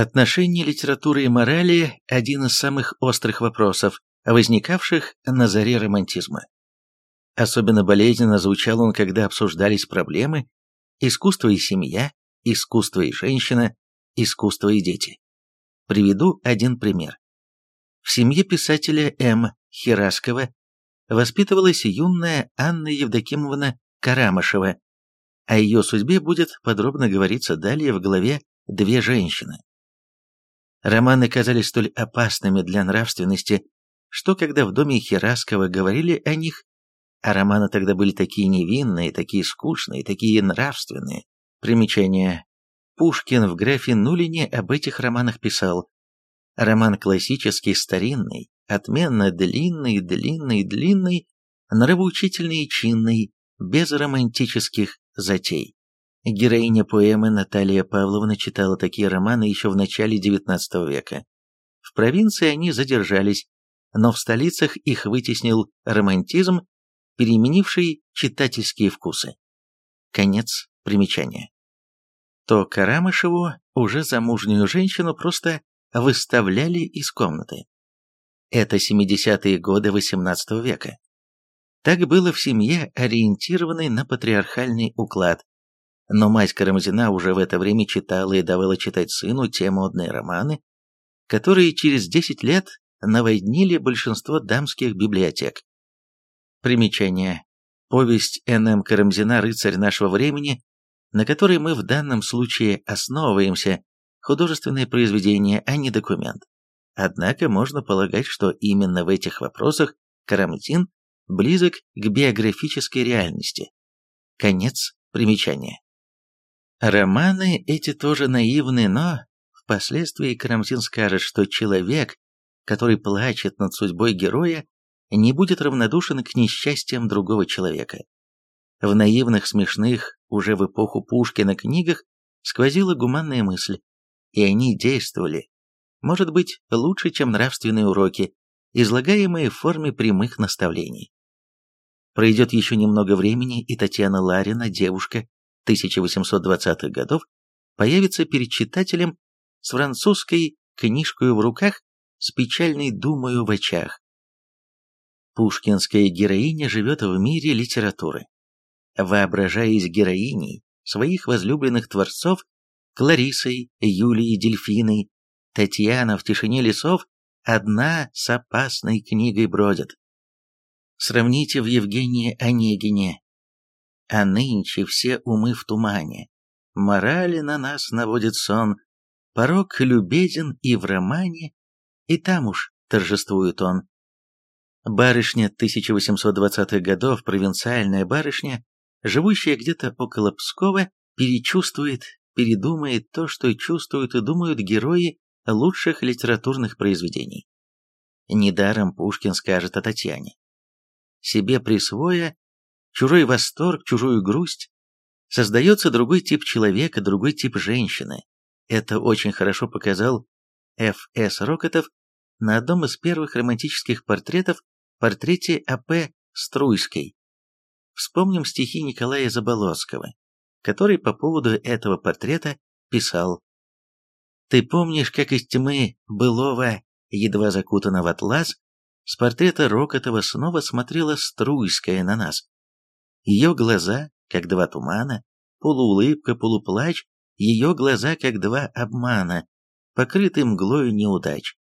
Отношение литературы и морали – один из самых острых вопросов, возникавших на заре романтизма. Особенно болезненно звучал он, когда обсуждались проблемы искусство и семья, искусство и женщина, искусство и дети. Приведу один пример. В семье писателя М. Хераскова воспитывалась юная Анна Евдокимовна Карамышева. О ее судьбе будет подробно говориться далее в главе «Две женщины». Романы казались столь опасными для нравственности, что когда в доме Хераскова говорили о них, а романы тогда были такие невинные, такие скучные, такие нравственные. Примечание. Пушкин в графе Нулине об этих романах писал. Роман классический, старинный, отменно длинный, длинный, длинный, нравоучительный и чинный, без романтических затей. Героиня поэмы Наталья Павловна читала такие романы еще в начале XIX века. В провинции они задержались, но в столицах их вытеснил романтизм, переменивший читательские вкусы. Конец примечания. То Карамышеву, уже замужнюю женщину, просто выставляли из комнаты. Это 70-е годы XVIII века. Так было в семье, ориентированной на патриархальный уклад. Но мать Карамзина уже в это время читала и давала читать сыну те модные романы, которые через 10 лет наводнили большинство дамских библиотек. Примечание. Повесть Н.М. Карамзина «Рыцарь нашего времени», на которой мы в данном случае основываемся, художественное произведение, а не документ. Однако можно полагать, что именно в этих вопросах Карамзин близок к биографической реальности. Конец примечания. Романы эти тоже наивны, но впоследствии Карамзин скажет, что человек, который плачет над судьбой героя, не будет равнодушен к несчастьям другого человека. В наивных, смешных, уже в эпоху Пушкина книгах сквозила гуманная мысль, и они действовали может быть лучше, чем нравственные уроки, излагаемые в форме прямых наставлений. Пройдет еще немного времени, и Татьяна Ларина, девушка 1820-х годов, появится перед читателем с французской книжкой в руках, с печальной думою в очах. Пушкинская героиня живет в мире литературы. Воображаясь героиней своих возлюбленных творцов, Кларисой, Юлией, Дельфиной, Татьяна в тишине лесов одна с опасной книгой бродит. Сравните в Евгении Онегине. А нынче все умы в тумане. Морали на нас наводит сон. Порог любезен и в романе, и там уж торжествует он. Барышня 1820-х годов, провинциальная барышня, живущая где-то около Пскова, перечувствует, передумает то, что чувствуют и думают герои лучших литературных произведений. Недаром Пушкин скажет о Татьяне. Себе присвоя чужой восторг, чужую грусть, создается другой тип человека, другой тип женщины. Это очень хорошо показал Ф.С. Рокотов на одном из первых романтических портретов, портрете А.П. Струйской. Вспомним стихи Николая Заболоцкого, который по поводу этого портрета писал ты помнишь, как из тьмы былого, едва закутана в атлас, с портрета Рокотова снова смотрела Струйская на нас. Ее глаза, как два тумана, полуулыбка, полуплач, ее глаза, как два обмана, покрыты мглою неудач.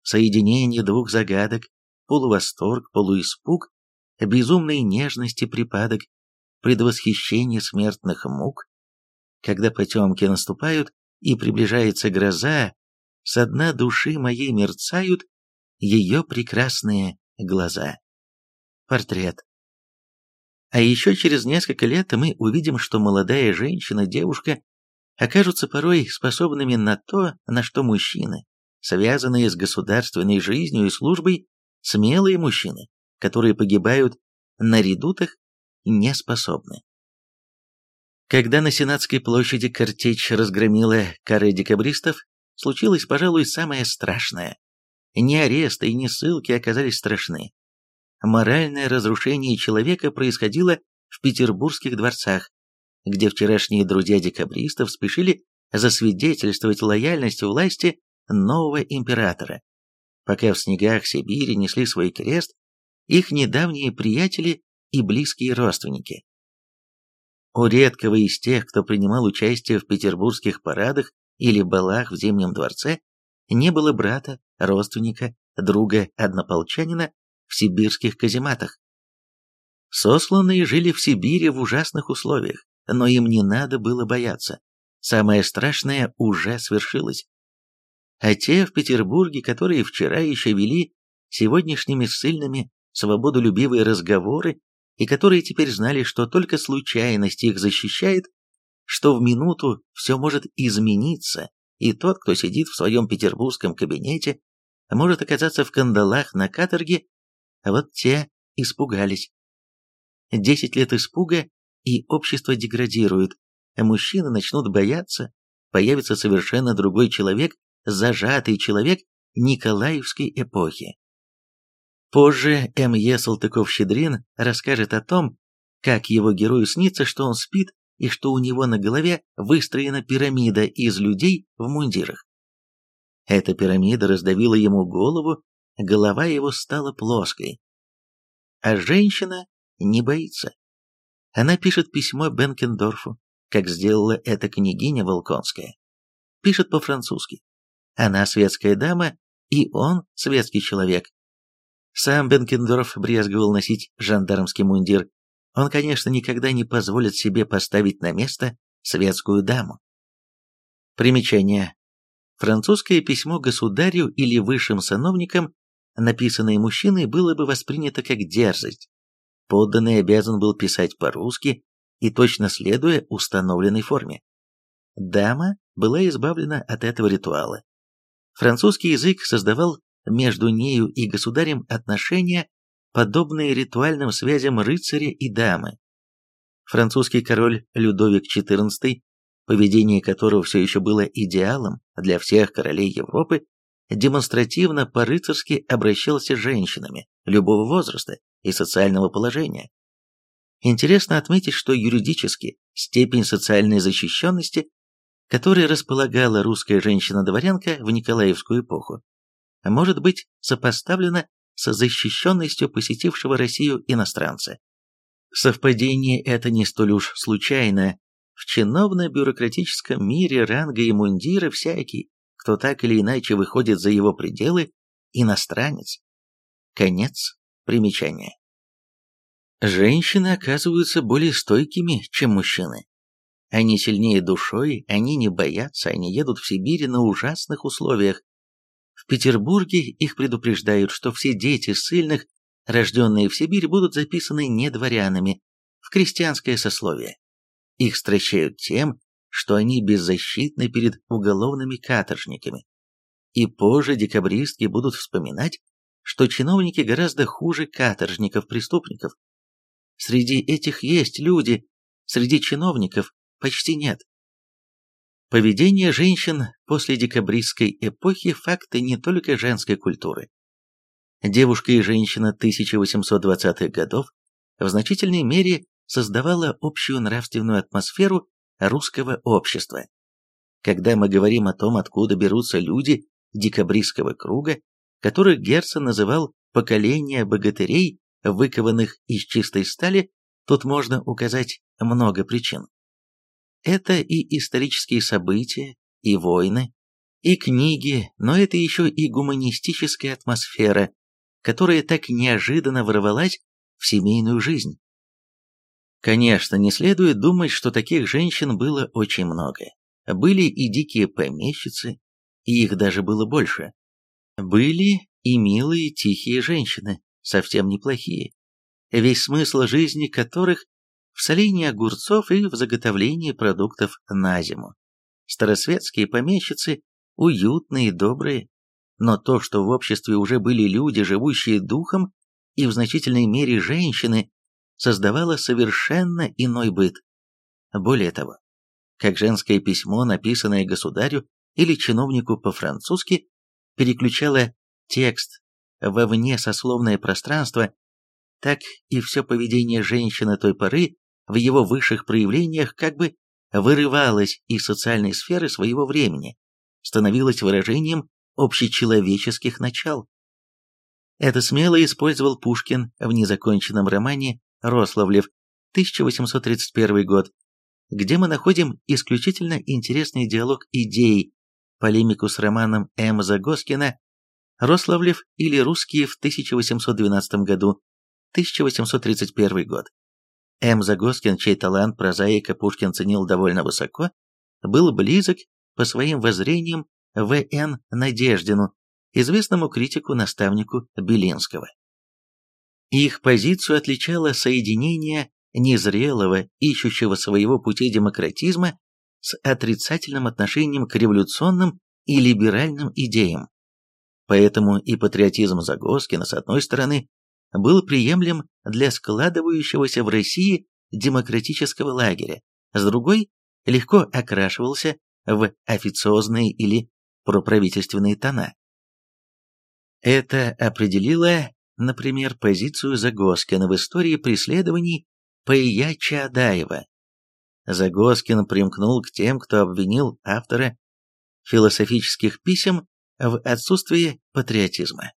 Соединение двух загадок, полувосторг, полуиспуг, безумной нежности припадок, предвосхищение смертных мук. Когда потемки наступают, и приближается гроза, со дна души моей мерцают ее прекрасные глаза. Портрет. А еще через несколько лет мы увидим, что молодая женщина, девушка, окажутся порой способными на то, на что мужчины, связанные с государственной жизнью и службой, смелые мужчины, которые погибают на редутах, не способны. Когда на Сенатской площади картечь разгромила коры декабристов, случилось, пожалуй, самое страшное. Ни аресты и ни ссылки оказались страшны. Моральное разрушение человека происходило в петербургских дворцах, где вчерашние друзья декабристов спешили засвидетельствовать лояльность власти нового императора. Пока в снегах Сибири несли свой крест их недавние приятели и близкие родственники. У редкого из тех, кто принимал участие в петербургских парадах или балах в Зимнем дворце, не было брата, родственника, друга однополчанина в сибирских казематах. Сосланные жили в Сибири в ужасных условиях, но им не надо было бояться. Самое страшное уже свершилось. А те в Петербурге, которые вчера еще вели сегодняшними ссыльными свободолюбивые разговоры, и которые теперь знали, что только случайность их защищает, что в минуту все может измениться, и тот, кто сидит в своем петербургском кабинете, может оказаться в кандалах на каторге, вот те испугались. Десять лет испуга, и общество деградирует, а мужчины начнут бояться, появится совершенно другой человек, зажатый человек Николаевской эпохи. Позже М.Е. Салтыков-Щедрин расскажет о том, как его герою снится, что он спит и что у него на голове выстроена пирамида из людей в мундирах. Эта пирамида раздавила ему голову, голова его стала плоской. А женщина не боится. Она пишет письмо Бенкендорфу, как сделала эта княгиня Волконская. Пишет по-французски. Она светская дама, и он светский человек. Сам Бенкендорф брезговал носить жандармский мундир. Он, конечно, никогда не позволит себе поставить на место светскую даму. Примечание. Французское письмо государю или высшим сановникам, написанное мужчиной, было бы воспринято как дерзость, Подданный обязан был писать по-русски и точно следуя установленной форме. Дама была избавлена от этого ритуала. Французский язык создавал между нею и государем отношения, подобные ритуальным связям рыцаря и дамы. Французский король Людовик XIV, поведение которого все еще было идеалом для всех королей Европы, демонстративно по-рыцарски обращался с женщинами любого возраста и социального положения. Интересно отметить, что юридически степень социальной защищенности, которой располагала русская женщина-дворянка в Николаевскую эпоху, может быть сопоставлена с защищенностью посетившего Россию иностранца. Совпадение это не столь уж случайно. В чиновно-бюрократическом мире ранга и мундира всякий, кто так или иначе выходит за его пределы, иностранец. Конец примечания. Женщины оказываются более стойкими, чем мужчины. Они сильнее душой, они не боятся, они едут в Сибирь на ужасных условиях. В Петербурге их предупреждают, что все дети ссыльных, рожденные в Сибирь, будут записаны не дворянами, в крестьянское сословие. Их стращают тем, что они беззащитны перед уголовными каторжниками. И позже декабристки будут вспоминать, что чиновники гораздо хуже каторжников-преступников. Среди этих есть люди, среди чиновников почти нет. Поведение женщин после декабристской эпохи – факты не только женской культуры. Девушка и женщина 1820-х годов в значительной мере создавала общую нравственную атмосферу русского общества. Когда мы говорим о том, откуда берутся люди декабристского круга, которых Герцен называл «поколение богатырей, выкованных из чистой стали», тут можно указать много причин. Это и исторические события, и войны, и книги, но это еще и гуманистическая атмосфера, которая так неожиданно ворвалась в семейную жизнь. Конечно, не следует думать, что таких женщин было очень много. Были и дикие помещицы, и их даже было больше. Были и милые тихие женщины, совсем неплохие, весь смысл жизни которых в солении огурцов и в заготовлении продуктов на зиму. Старосветские помещицы уютные, добрые, но то, что в обществе уже были люди, живущие духом, и в значительной мере женщины, создавала совершенно иной быт. Более того, как женское письмо, написанное государю или чиновнику по-французски, переключало текст во вне сословное пространство, так и все поведение женщины той поры в его высших проявлениях как бы вырывалась из социальной сферы своего времени, становилась выражением общечеловеческих начал. Это смело использовал Пушкин в незаконченном романе «Рославлев» 1831 год, где мы находим исключительно интересный диалог идей, полемику с романом М. Загоскина «Рославлев или русские в 1812 году», 1831 год. М. Загоскин, чей талант прозаика Пушкин ценил довольно высоко, был близок по своим воззрениям В. Н. Надеждину, известному критику-наставнику Белинского. Их позицию отличало соединение незрелого, ищущего своего пути демократизма с отрицательным отношением к революционным и либеральным идеям. Поэтому и патриотизм Загоскина, с одной стороны, был приемлем для складывающегося в России демократического лагеря, с другой легко окрашивался в официозные или проправительственные тона. Это определило, например, позицию Загоскина в истории преследований П.Я. Чадаева. Загоскин примкнул к тем, кто обвинил автора философических писем в отсутствии патриотизма.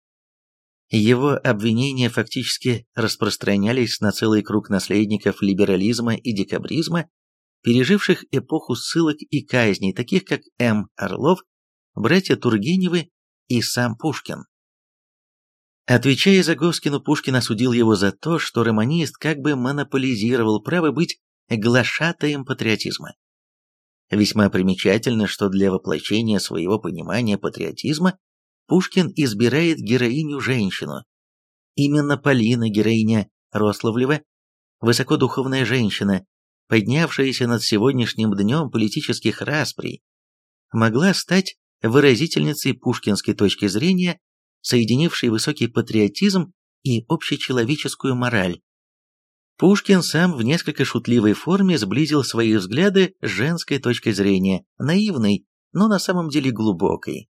Его обвинения фактически распространялись на целый круг наследников либерализма и декабризма, переживших эпоху ссылок и казней, таких как М. Орлов, братья Тургеневы и сам Пушкин. Отвечая Загоскину, Пушкин осудил его за то, что романист как бы монополизировал право быть глашатаем патриотизма. Весьма примечательно, что для воплощения своего понимания патриотизма Пушкин избирает героиню-женщину. Именно Полина, героиня Рославлева, высокодуховная женщина, поднявшаяся над сегодняшним днем политических расприй, могла стать выразительницей пушкинской точки зрения соединивший высокий патриотизм и общечеловеческую мораль. Пушкин сам в несколько шутливой форме сблизил свои взгляды с женской точкой зрения, наивной, но на самом деле глубокой.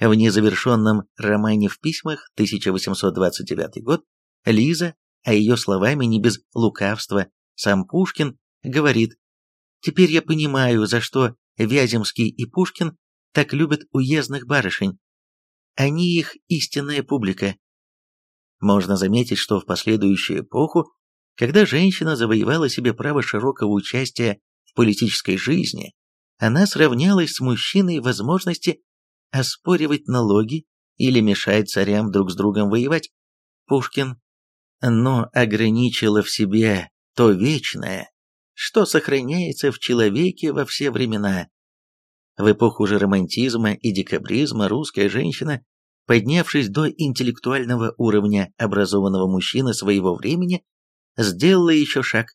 В незавершенном романе в письмах 1829 год Лиза, а ее словами не без лукавства, сам Пушкин, говорит «Теперь я понимаю, за что Вяземский и Пушкин так любят уездных барышень. Они их истинная публика. Можно заметить, что в последующую эпоху, когда женщина завоевала себе право широкого участия в политической жизни, она сравнялась с мужчиной в возможности оспоривать налоги или мешать царям друг с другом воевать. Пушкин, но ограничила в себе то вечное, что сохраняется в человеке во все времена, в эпоху же романтизма и декабризма русская женщина, поднявшись до интеллектуального уровня образованного мужчины своего времени, сделала еще шаг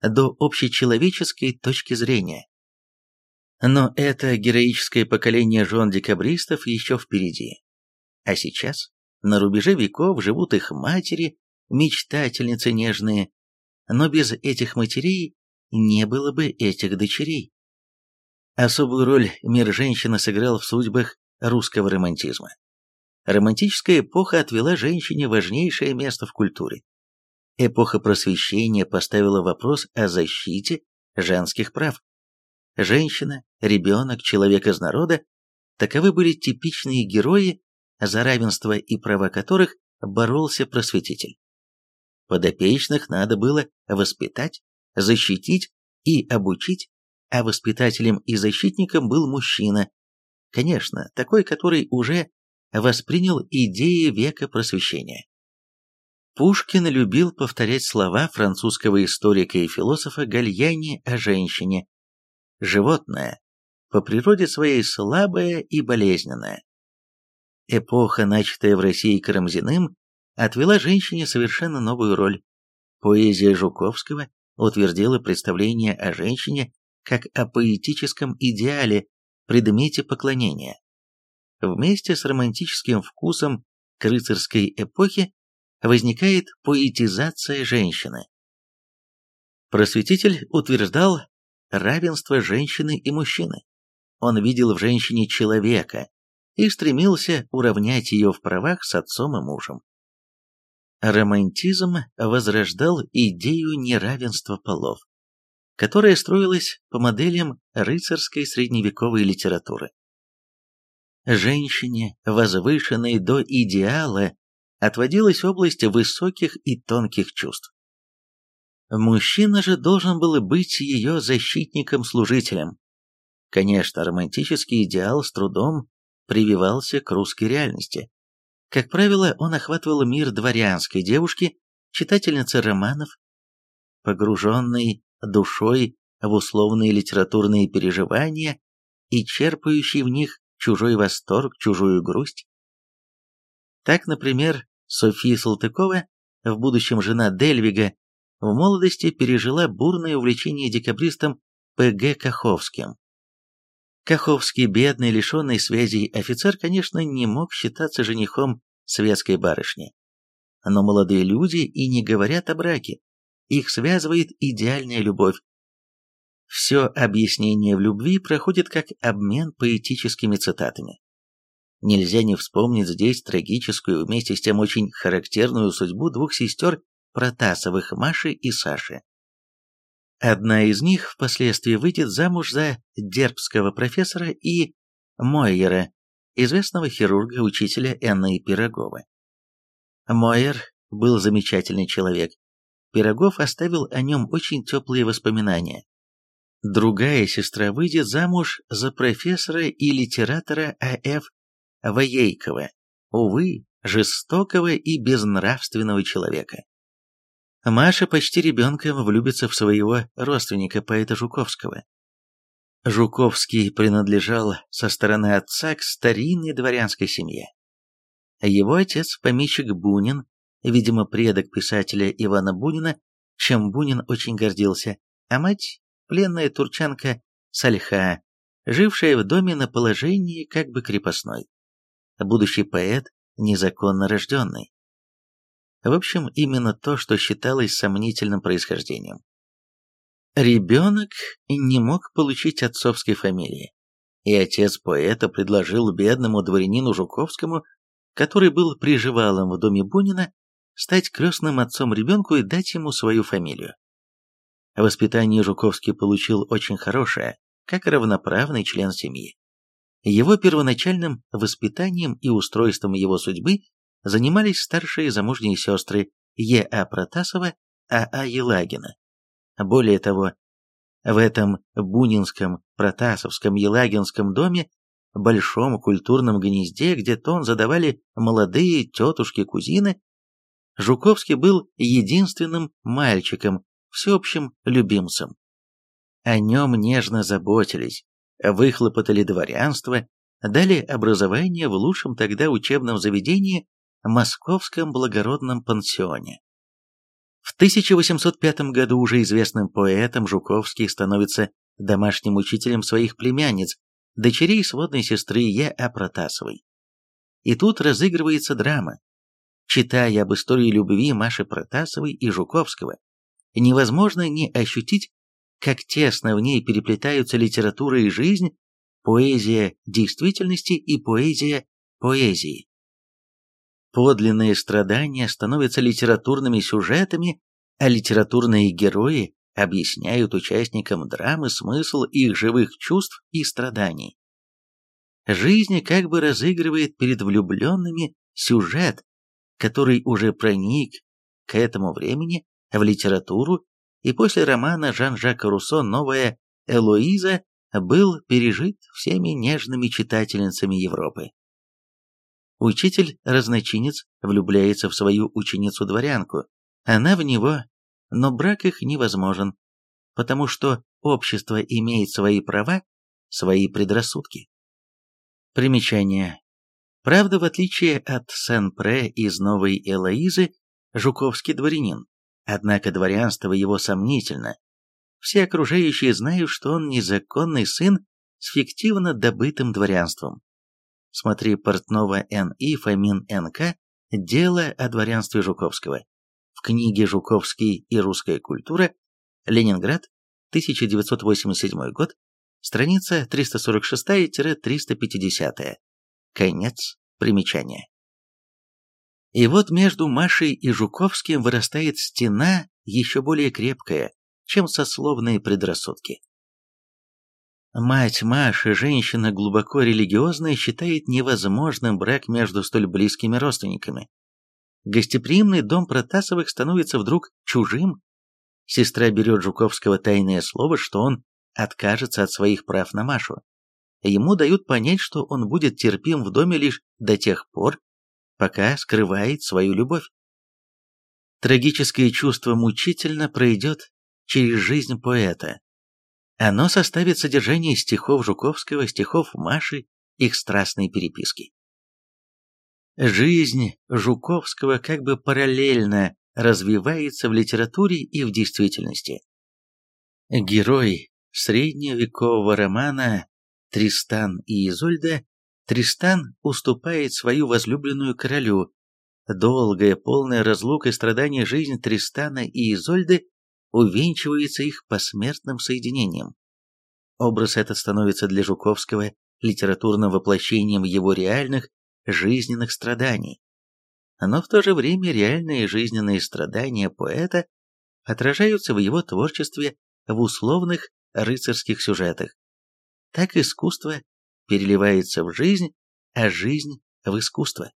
до общечеловеческой точки зрения. Но это героическое поколение жен-декабристов еще впереди. А сейчас, на рубеже веков, живут их матери, мечтательницы нежные, но без этих матерей не было бы этих дочерей. Особую роль мир женщины сыграл в судьбах русского романтизма. Романтическая эпоха отвела женщине важнейшее место в культуре. Эпоха просвещения поставила вопрос о защите женских прав. Женщина, ребенок, человек из народа – таковы были типичные герои, за равенство и права которых боролся просветитель. Подопечных надо было воспитать, защитить и обучить а воспитателем и защитником был мужчина. Конечно, такой, который уже воспринял идеи века просвещения. Пушкин любил повторять слова французского историка и философа Гальяни о женщине. Животное, по природе своей слабое и болезненное. Эпоха, начатая в России Карамзиным, отвела женщине совершенно новую роль. Поэзия Жуковского утвердила представление о женщине как о поэтическом идеале, предмете поклонения. Вместе с романтическим вкусом к рыцарской эпохе возникает поэтизация женщины. Просветитель утверждал равенство женщины и мужчины. Он видел в женщине человека и стремился уравнять ее в правах с отцом и мужем. Романтизм возрождал идею неравенства полов. Которая строилась по моделям рыцарской средневековой литературы. Женщине, возвышенной до идеала, отводилась область высоких и тонких чувств. Мужчина же должен был быть ее защитником-служителем. Конечно, романтический идеал с трудом прививался к русской реальности. Как правило, он охватывал мир дворянской девушки, читательницы романов, погруженной душой в условные литературные переживания и черпающей в них чужой восторг, чужую грусть. Так, например, София Салтыкова, в будущем жена Дельвига, в молодости пережила бурное увлечение декабристом П.Г. Каховским. Каховский, бедный, лишенный связей офицер, конечно, не мог считаться женихом светской барышни. Но молодые люди и не говорят о браке. Их связывает идеальная любовь. Все объяснение в любви проходит как обмен поэтическими цитатами. Нельзя не вспомнить здесь трагическую, вместе с тем очень характерную судьбу двух сестер Протасовых Маши и Саши. Одна из них впоследствии выйдет замуж за дербского профессора и Мойера, известного хирурга-учителя Энны Пирогова. Мойер был замечательный человек. Пирогов оставил о нем очень теплые воспоминания. Другая сестра выйдет замуж за профессора и литератора А.Ф. Воейкова, увы, жестокого и безнравственного человека. Маша почти ребенком влюбится в своего родственника, поэта Жуковского. Жуковский принадлежал со стороны отца к старинной дворянской семье. Его отец, помещик Бунин, видимо, предок писателя Ивана Бунина, чем Бунин очень гордился, а мать – пленная турчанка Сальха, жившая в доме на положении как бы крепостной. Будущий поэт, незаконно рожденный. В общем, именно то, что считалось сомнительным происхождением. Ребенок не мог получить отцовской фамилии, и отец поэта предложил бедному дворянину Жуковскому, который был приживалом в доме Бунина, стать крестным отцом ребенку и дать ему свою фамилию. Воспитание Жуковский получил очень хорошее, как равноправный член семьи. Его первоначальным воспитанием и устройством его судьбы занимались старшие замужние сестры Е.А. Протасова, А.А. Елагина. Более того, в этом бунинском, протасовском, елагинском доме, большом культурном гнезде, где тон задавали молодые тетушки-кузины, Жуковский был единственным мальчиком, всеобщим любимцем. О нем нежно заботились, выхлопотали дворянство, дали образование в лучшем тогда учебном заведении Московском благородном пансионе. В 1805 году уже известным поэтом Жуковский становится домашним учителем своих племянниц, дочерей сводной сестры Е.А. Протасовой. И тут разыгрывается драма. Читая об истории любви Маши Протасовой и Жуковского, невозможно не ощутить, как тесно в ней переплетаются литература и жизнь, поэзия действительности и поэзия поэзии. Подлинные страдания становятся литературными сюжетами, а литературные герои объясняют участникам драмы смысл их живых чувств и страданий. Жизнь как бы разыгрывает перед влюбленными сюжет, который уже проник к этому времени в литературу, и после романа Жан-Жака Руссо «Новая Элоиза» был пережит всеми нежными читательницами Европы. Учитель-разночинец влюбляется в свою ученицу-дворянку, она в него, но брак их невозможен, потому что общество имеет свои права, свои предрассудки. Примечание. Правда, в отличие от Сен-Пре из Новой Элоизы, Жуковский дворянин, однако дворянство его сомнительно. Все окружающие знают, что он незаконный сын с фиктивно добытым дворянством. Смотри Портнова Н.И. Фомин Н.К. Дело о дворянстве Жуковского. В книге «Жуковский и русская культура. Ленинград. 1987 год». Страница 346-350. Конец примечания. И вот между Машей и Жуковским вырастает стена еще более крепкая, чем сословные предрассудки. Мать Маши, женщина глубоко религиозная, считает невозможным брак между столь близкими родственниками. Гостеприимный дом Протасовых становится вдруг чужим. Сестра берет Жуковского тайное слово, что он откажется от своих прав на Машу. Ему дают понять, что он будет терпим в доме лишь до тех пор, пока скрывает свою любовь. Трагическое чувство мучительно пройдет через жизнь поэта, оно составит содержание стихов Жуковского, стихов Маши, их страстной переписки. Жизнь Жуковского как бы параллельно развивается в литературе и в действительности. Герой средневекового романа «Тристан и Изольда» Тристан уступает свою возлюбленную королю. Долгая, полная разлука и страдания жизнь Тристана и Изольды увенчивается их посмертным соединением. Образ этот становится для Жуковского литературным воплощением его реальных жизненных страданий. Но в то же время реальные жизненные страдания поэта отражаются в его творчестве в условных рыцарских сюжетах. Так искусство переливается в жизнь, а жизнь в искусство.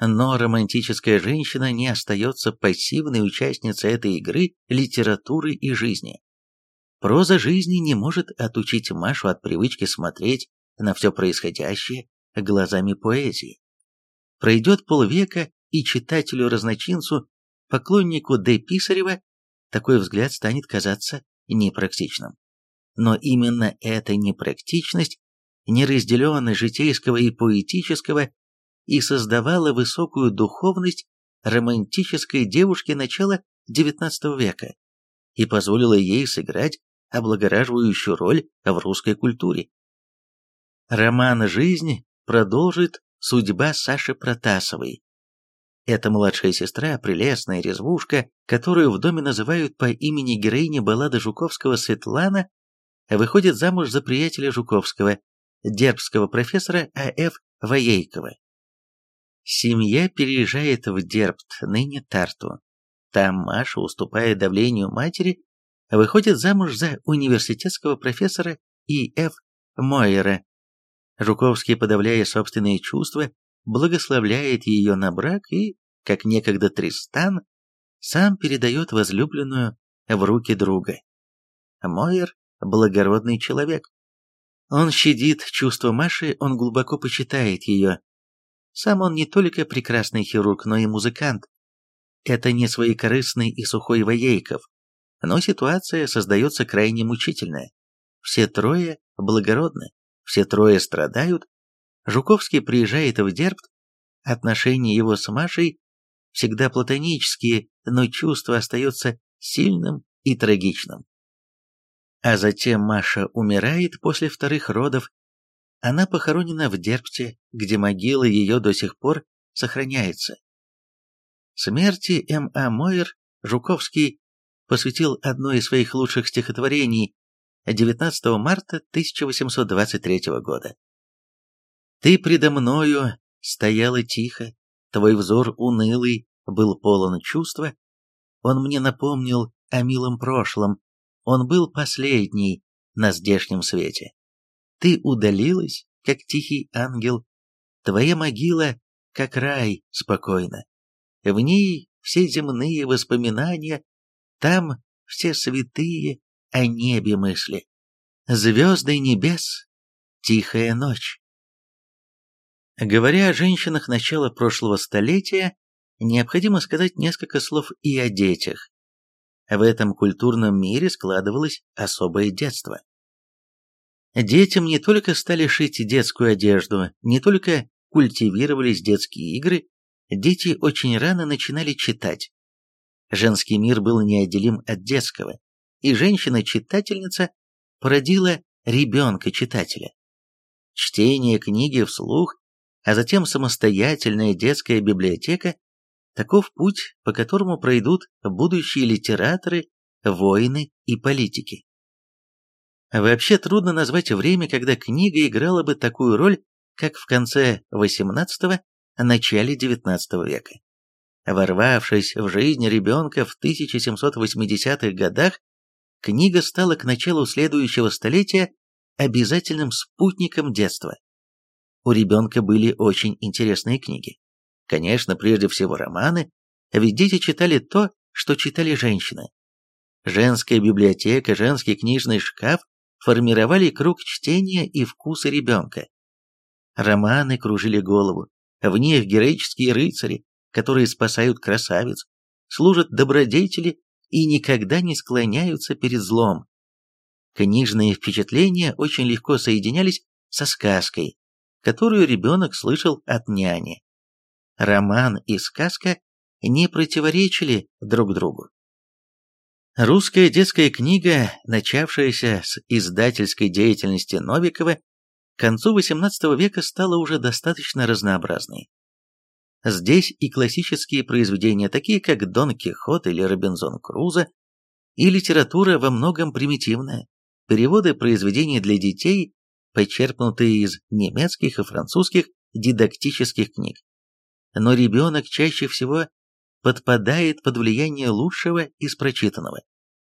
Но романтическая женщина не остается пассивной участницей этой игры литературы и жизни. Проза жизни не может отучить Машу от привычки смотреть на все происходящее глазами поэзии. Пройдет полвека, и читателю-разночинцу, поклоннику Д. Писарева, такой взгляд станет казаться непрактичным. Но именно эта непрактичность, неразделенность житейского и поэтического, и создавала высокую духовность романтической девушки начала XIX века и позволила ей сыграть облагораживающую роль в русской культуре. Роман «Жизнь» продолжит судьба Саши Протасовой. Это младшая сестра, прелестная резвушка, которую в доме называют по имени героини баллады Жуковского Светлана, выходит замуж за приятеля Жуковского, дербского профессора А.Ф. Воейкова. Семья переезжает в Дербт, ныне Тарту. Там Маша, уступая давлению матери, выходит замуж за университетского профессора И.Ф. Мойера. Жуковский, подавляя собственные чувства, благословляет ее на брак и, как некогда Тристан, сам передает возлюбленную в руки друга. Мойер – благородный человек. Он щадит чувства Маши, он глубоко почитает ее. Сам он не только прекрасный хирург, но и музыкант. Это не своекорыстный и сухой воейков, но ситуация создается крайне мучительная. Все трое благородны, все трое страдают. Жуковский приезжает в Дербт, отношения его с Машей всегда платонические, но чувство остается сильным и трагичным. А затем Маша умирает после вторых родов. Она похоронена в Дербте, где могила ее до сих пор сохраняется. Смерти М.А. Мойер Жуковский посвятил одно из своих лучших стихотворений 19 марта 1823 года. «Ты предо мною стояла тихо, твой взор унылый был полон чувства, он мне напомнил о милом прошлом, он был последний на здешнем свете. Ты удалилась, как тихий ангел, твоя могила, как рай, спокойно. В ней все земные воспоминания там все святые о небе мысли. Звезды небес, тихая ночь. Говоря о женщинах начала прошлого столетия, необходимо сказать несколько слов и о детях. В этом культурном мире складывалось особое детство. Детям не только стали шить детскую одежду, не только культивировались детские игры, дети очень рано начинали читать. Женский мир был неотделим от детского, и женщина-читательница породила ребенка-читателя. Чтение книги вслух, а затем самостоятельная детская библиотека – таков путь, по которому пройдут будущие литераторы, воины и политики. Вообще трудно назвать время, когда книга играла бы такую роль, как в конце XVIII – начале XIX века. Ворвавшись в жизнь ребенка в 1780-х годах, книга стала к началу следующего столетия обязательным спутником детства. У ребенка были очень интересные книги. Конечно, прежде всего романы, ведь дети читали то, что читали женщины. Женская библиотека, женский книжный шкаф формировали круг чтения и вкуса ребенка. Романы кружили голову, в них героические рыцари, которые спасают красавиц, служат добродетели и никогда не склоняются перед злом. Книжные впечатления очень легко соединялись со сказкой, которую ребенок слышал от няни. Роман и сказка не противоречили друг другу. Русская детская книга, начавшаяся с издательской деятельности Новикова, к концу XVIII века стала уже достаточно разнообразной. Здесь и классические произведения, такие как Дон Кихот или Робинзон Крузо, и литература во многом примитивная, переводы произведений для детей, почерпнутые из немецких и французских дидактических книг. Но ребенок чаще всего подпадает под влияние лучшего из прочитанного.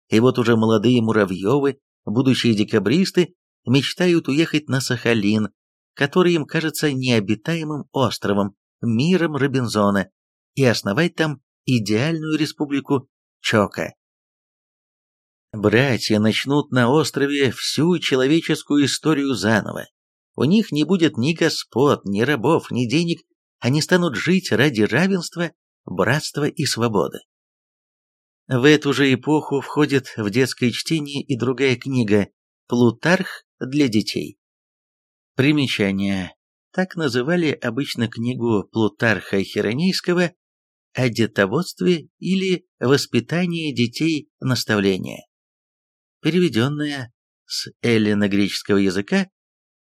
И вот уже молодые муравьевы, будущие декабристы, мечтают уехать на Сахалин, который им кажется необитаемым островом, миром Робинзона, и основать там идеальную республику Чока. Братья начнут на острове всю человеческую историю заново. У них не будет ни господ, ни рабов, ни денег, они станут жить ради равенства, братства и свободы. В эту же эпоху входит в детское чтение и другая книга «Плутарх для детей». Примечание. Так называли обычно книгу Плутарха Хиронейского о детоводстве или воспитании детей наставления. Переведенная с эллино-греческого языка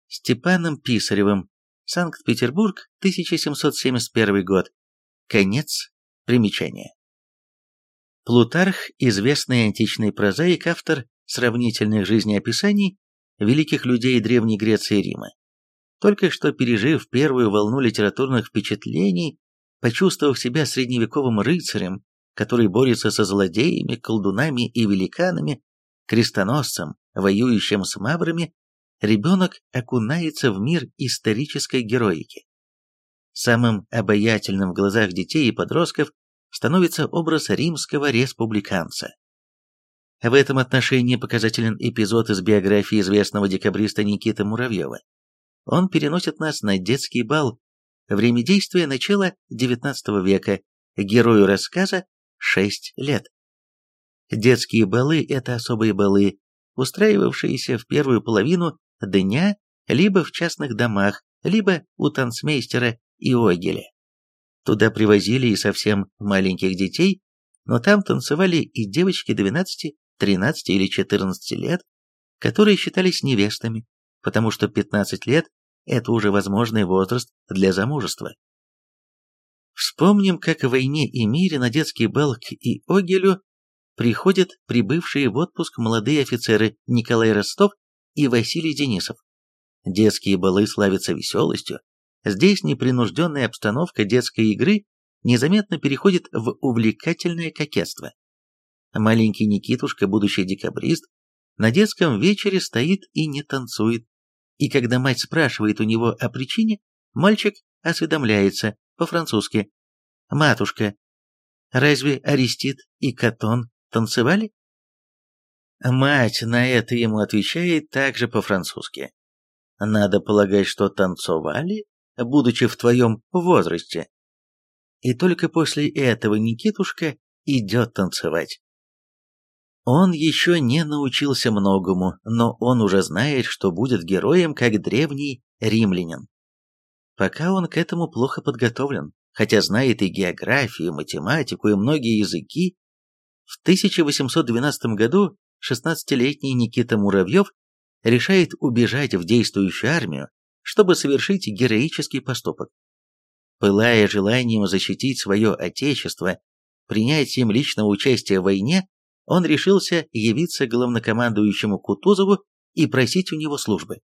Степаном Писаревым, Санкт-Петербург, 1771 год. Конец примечания. Плутарх, известный античный прозаик, автор сравнительных жизнеописаний великих людей Древней Греции и Рима. Только что пережив первую волну литературных впечатлений, почувствовав себя средневековым рыцарем, который борется со злодеями, колдунами и великанами, крестоносцем, воюющим с маврами, ребенок окунается в мир исторической героики. Самым обаятельным в глазах детей и подростков становится образ римского республиканца. В этом отношении показателен эпизод из биографии известного декабриста Никиты Муравьева. Он переносит нас на детский бал, время действия начала XIX века, герою рассказа 6 лет. Детские балы – это особые балы, устраивавшиеся в первую половину дня либо в частных домах, либо у танцмейстера и огеля. Туда привозили и совсем маленьких детей, но там танцевали и девочки 12, 13 или 14 лет, которые считались невестами, потому что 15 лет – это уже возможный возраст для замужества. Вспомним, как в «Войне и мире» на детский бал к Иогелю приходят прибывшие в отпуск молодые офицеры Николай Ростов и Василий Денисов. Детские балы славятся веселостью, Здесь непринужденная обстановка детской игры незаметно переходит в увлекательное кокетство. Маленький Никитушка, будущий декабрист, на детском вечере стоит и не танцует. И когда мать спрашивает у него о причине, мальчик осведомляется по-французски. «Матушка, разве Арестит и Катон танцевали?» Мать на это ему отвечает также по-французски. Надо полагать, что танцевали будучи в твоем возрасте. И только после этого Никитушка идет танцевать. Он еще не научился многому, но он уже знает, что будет героем, как древний римлянин. Пока он к этому плохо подготовлен, хотя знает и географию, математику и многие языки, в 1812 году 16-летний Никита Муравьев решает убежать в действующую армию чтобы совершить героический поступок. Пылая желанием защитить свое отечество, принятием личного участия в войне, он решился явиться главнокомандующему Кутузову и просить у него службы.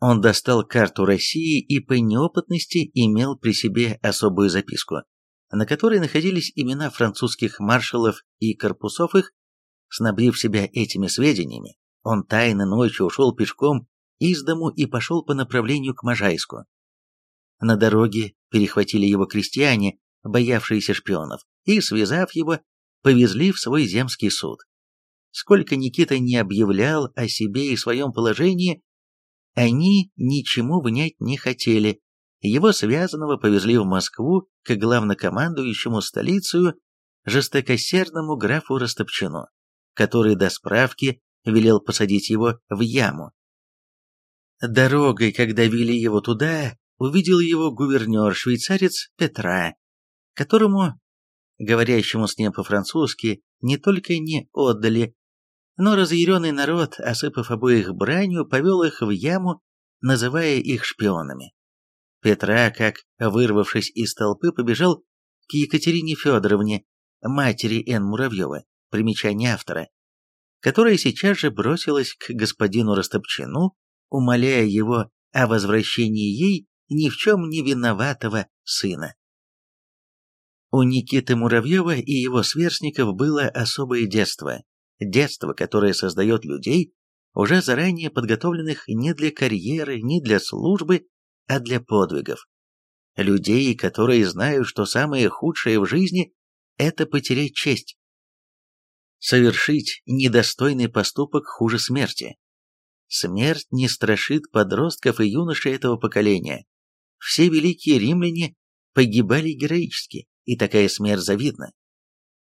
Он достал карту России и по неопытности имел при себе особую записку. на которой находились имена французских маршалов и корпусов их, снабдив себя этими сведениями, он тайно ночью ушел пешком из дому и пошел по направлению к Можайску. На дороге перехватили его крестьяне, боявшиеся шпионов, и, связав его, повезли в свой земский суд. Сколько Никита не объявлял о себе и своем положении, они ничему внять не хотели. Его связанного повезли в Москву к главнокомандующему столицу жестокосердному графу Растопчину, который до справки велел посадить его в яму. Дорогой, когда вели его туда, увидел его гувернер-швейцарец Петра, которому, говорящему с ним по-французски, не только не отдали, но разъяренный народ, осыпав обоих бранью, повел их в яму, называя их шпионами. Петра, как вырвавшись из толпы, побежал к Екатерине Федоровне, матери Н. Муравьева, примечание автора, которая сейчас же бросилась к господину Растопчину, умоляя его о возвращении ей ни в чем не виноватого сына. У Никиты Муравьева и его сверстников было особое детство, детство, которое создает людей, уже заранее подготовленных не для карьеры, не для службы, а для подвигов. Людей, которые знают, что самое худшее в жизни – это потерять честь, совершить недостойный поступок хуже смерти. Смерть не страшит подростков и юношей этого поколения. Все великие римляне погибали героически, и такая смерть завидна.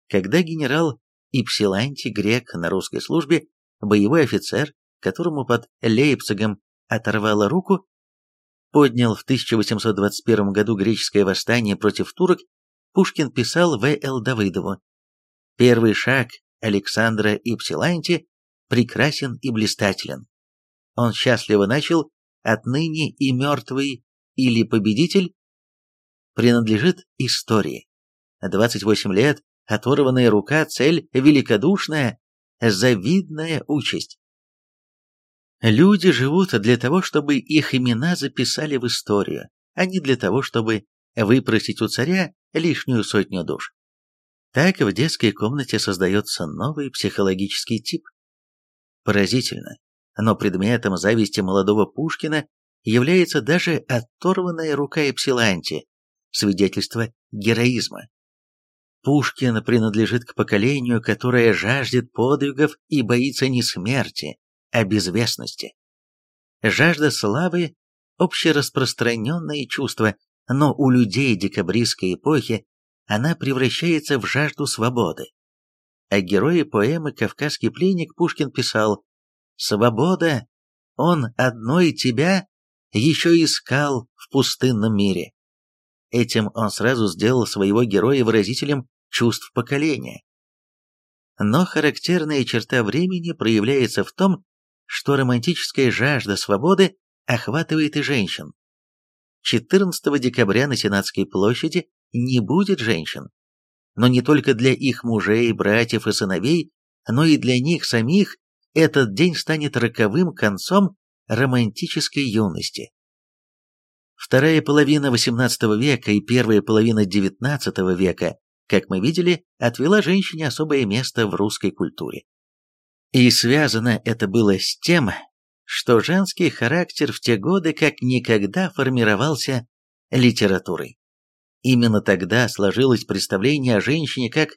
Когда генерал Ипсиланти, грек на русской службе, боевой офицер, которому под Лейпцигом оторвало руку, поднял в 1821 году греческое восстание против турок, Пушкин писал В. Л. Давыдову. Первый шаг Александра Ипсиланти прекрасен и блистателен. Он счастливо начал, отныне и мертвый или победитель принадлежит истории. 28 лет, оторванная рука, цель великодушная, завидная участь. Люди живут для того, чтобы их имена записали в историю, а не для того, чтобы выпросить у царя лишнюю сотню душ. Так в детской комнате создается новый психологический тип. Поразительно, но предметом зависти молодого Пушкина является даже оторванная рука Эпсиланти, свидетельство героизма. Пушкин принадлежит к поколению, которое жаждет подвигов и боится не смерти, а безвестности. Жажда славы – общераспространенное чувство, но у людей декабристской эпохи она превращается в жажду свободы. О герое поэмы «Кавказский пленник» Пушкин писал «Свобода, он одной тебя еще искал в пустынном мире». Этим он сразу сделал своего героя выразителем чувств поколения. Но характерная черта времени проявляется в том, что романтическая жажда свободы охватывает и женщин. 14 декабря на Сенатской площади не будет женщин. Но не только для их мужей, братьев и сыновей, но и для них самих этот день станет роковым концом романтической юности. Вторая половина XVIII века и первая половина XIX века, как мы видели, отвела женщине особое место в русской культуре. И связано это было с тем, что женский характер в те годы как никогда формировался литературой. Именно тогда сложилось представление о женщине как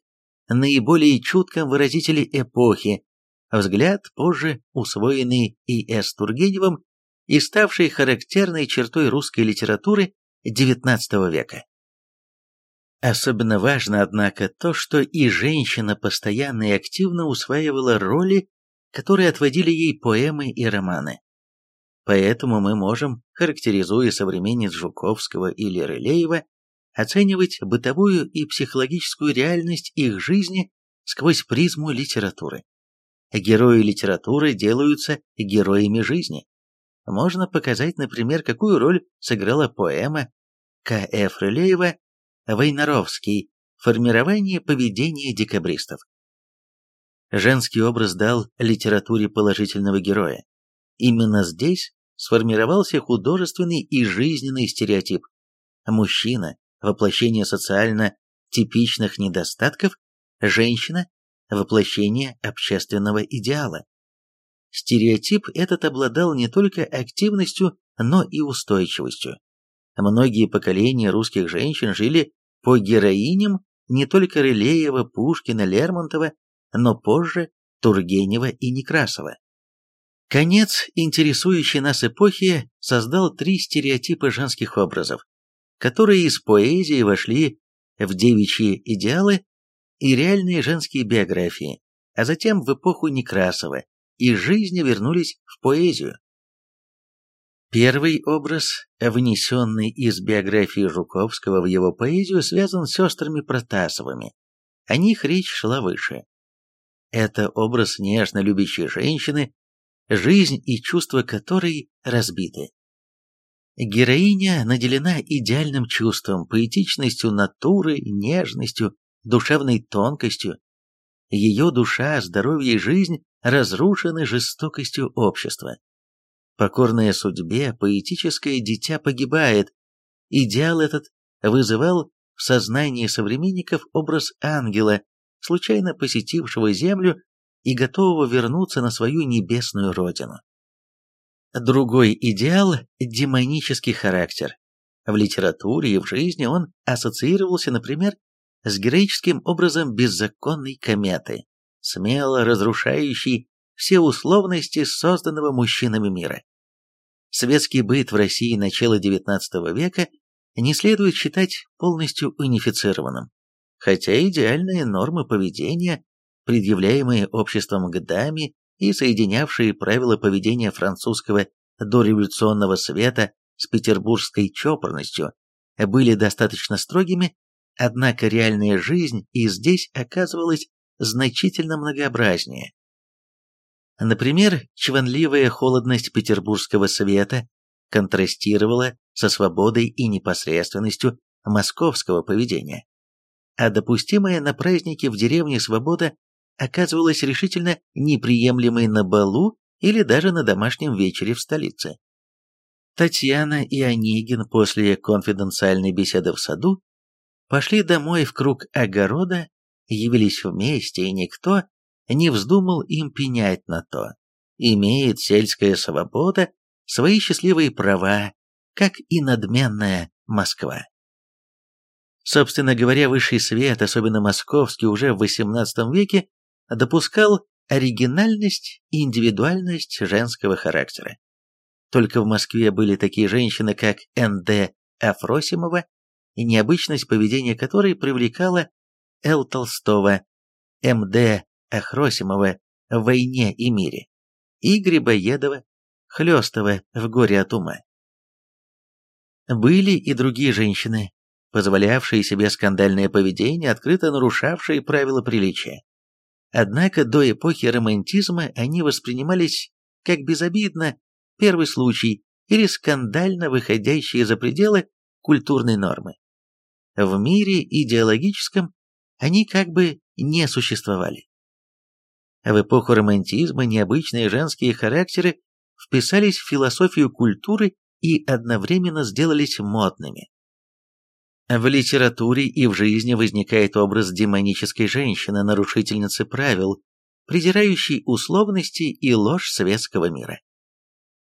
наиболее чутком выразителе эпохи, взгляд, позже усвоенный И.С. Тургеневым и ставший характерной чертой русской литературы XIX века. Особенно важно, однако, то, что и женщина постоянно и активно усваивала роли, которые отводили ей поэмы и романы. Поэтому мы можем, характеризуя современниц Жуковского или Рылеева, оценивать бытовую и психологическую реальность их жизни сквозь призму литературы. Герои литературы делаются героями жизни. Можно показать, например, какую роль сыграла поэма К.Ф. Рылеева «Войнаровский. Формирование поведения декабристов». Женский образ дал литературе положительного героя. Именно здесь сформировался художественный и жизненный стереотип. Мужчина, воплощение социально типичных недостатков женщина – воплощение общественного идеала. Стереотип этот обладал не только активностью, но и устойчивостью. Многие поколения русских женщин жили по героиням не только Рылеева, Пушкина, Лермонтова, но позже Тургенева и Некрасова. Конец интересующей нас эпохи создал три стереотипа женских образов, которые из поэзии вошли в девичьи идеалы и реальные женские биографии, а затем в эпоху Некрасова из жизни вернулись в поэзию. Первый образ, внесенный из биографии Жуковского в его поэзию, связан с сестрами Протасовыми. О них речь шла выше. Это образ нежно любящей женщины, жизнь и чувства которой разбиты. Героиня наделена идеальным чувством, поэтичностью натуры, нежностью, душевной тонкостью. Ее душа, здоровье и жизнь разрушены жестокостью общества. Покорное судьбе, поэтическое дитя погибает. Идеал этот вызывал в сознании современников образ ангела, случайно посетившего Землю и готового вернуться на свою небесную родину. Другой идеал – демонический характер. В литературе и в жизни он ассоциировался, например, с героическим образом беззаконной кометы, смело разрушающей все условности созданного мужчинами мира. Светский быт в России начала XIX века не следует считать полностью унифицированным, хотя идеальные нормы поведения, предъявляемые обществом годами и соединявшие правила поведения французского дореволюционного света с петербургской чопорностью, были достаточно строгими, однако реальная жизнь и здесь оказывалась значительно многообразнее. Например, чванливая холодность петербургского света контрастировала со свободой и непосредственностью московского поведения. А допустимая на празднике в деревне свобода оказывалась решительно неприемлемой на балу или даже на домашнем вечере в столице. Татьяна и Онегин после конфиденциальной беседы в саду пошли домой в круг огорода, явились вместе, и никто не вздумал им пенять на то. Имеет сельская свобода свои счастливые права, как и надменная Москва. Собственно говоря, высший свет, особенно московский, уже в XVIII веке допускал оригинальность и индивидуальность женского характера. Только в Москве были такие женщины, как Н.Д. Афросимова, и необычность поведения которой привлекала Л. Толстого, М.Д. Ахросимова в «Войне и мире» и Грибоедова, Хлестова в «Горе от ума». Были и другие женщины, позволявшие себе скандальное поведение, открыто нарушавшие правила приличия. Однако до эпохи романтизма они воспринимались как безобидно первый случай или скандально выходящие за пределы культурной нормы. В мире идеологическом они как бы не существовали. В эпоху романтизма необычные женские характеры вписались в философию культуры и одновременно сделались модными. В литературе и в жизни возникает образ демонической женщины, нарушительницы правил, презирающей условности и ложь светского мира.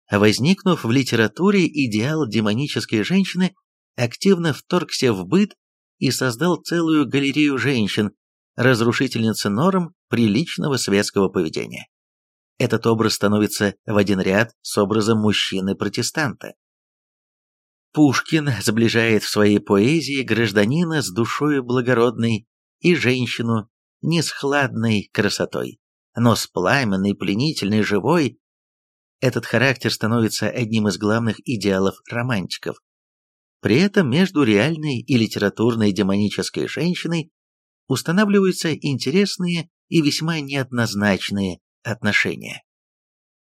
Возникнув в литературе, идеал демонической женщины активно вторгся в быт и создал целую галерею женщин, разрушительницы норм приличного светского поведения. Этот образ становится в один ряд с образом мужчины-протестанта. Пушкин сближает в своей поэзии гражданина с душою благородной и женщину не с хладной красотой, но с пламенной, пленительной, живой. Этот характер становится одним из главных идеалов романтиков. При этом между реальной и литературной демонической женщиной устанавливаются интересные и весьма неоднозначные отношения.